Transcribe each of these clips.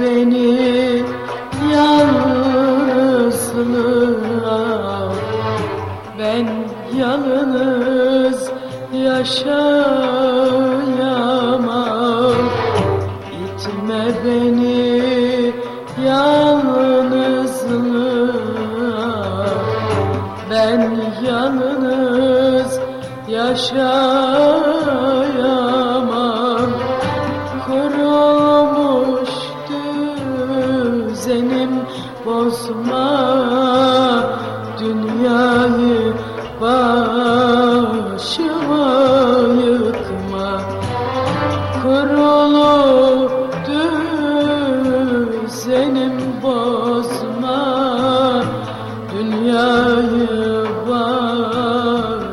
beni yalnızlığa. Ben yalnız yaşayamam. İtme beni yalnızlığa. Ben yalnız yaşayamam düzenim bozma Dünyayı başıma yıkma. Kurulu düzenim bozma Dünyayı başıma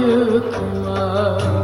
yıkma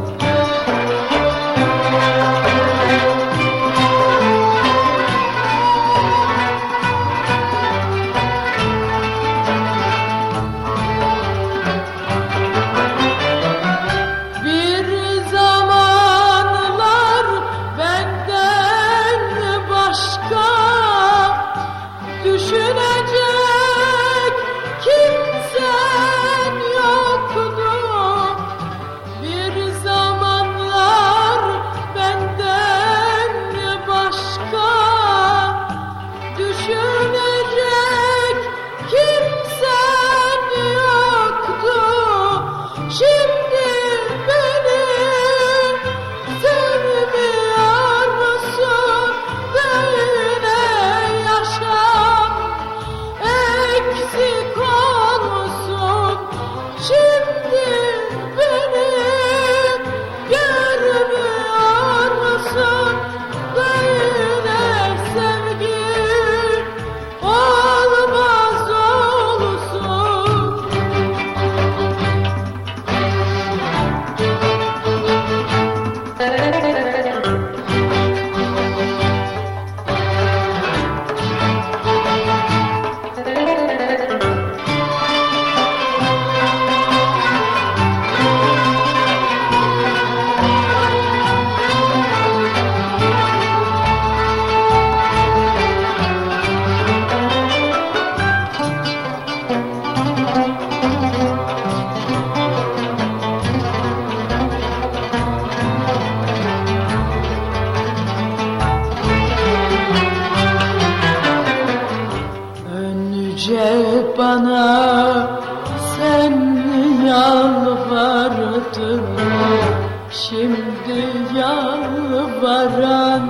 Bana sen yalvardın Şimdi yalvaran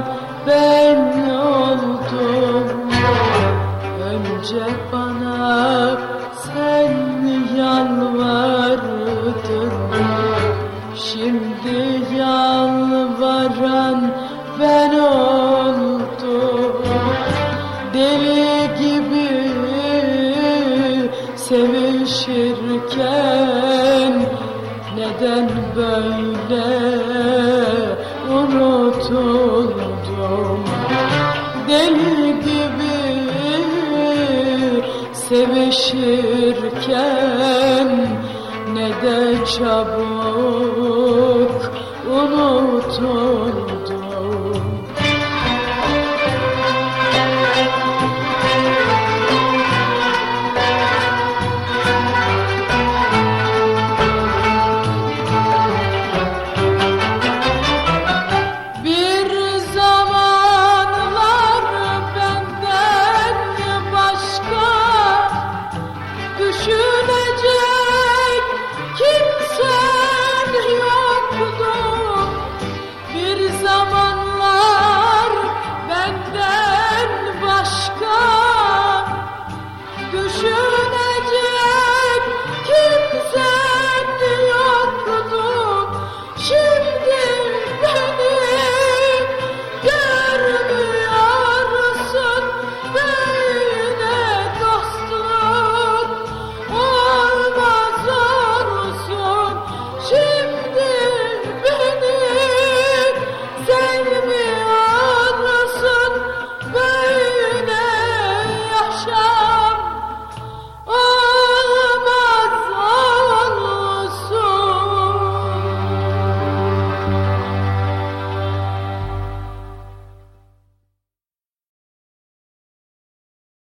ben oldum. Önce bana sen yalvardın. Şimdi sevişirken Neden böyle unutuldum? Deli gibi sevişirken Ne de çabuk unutuldum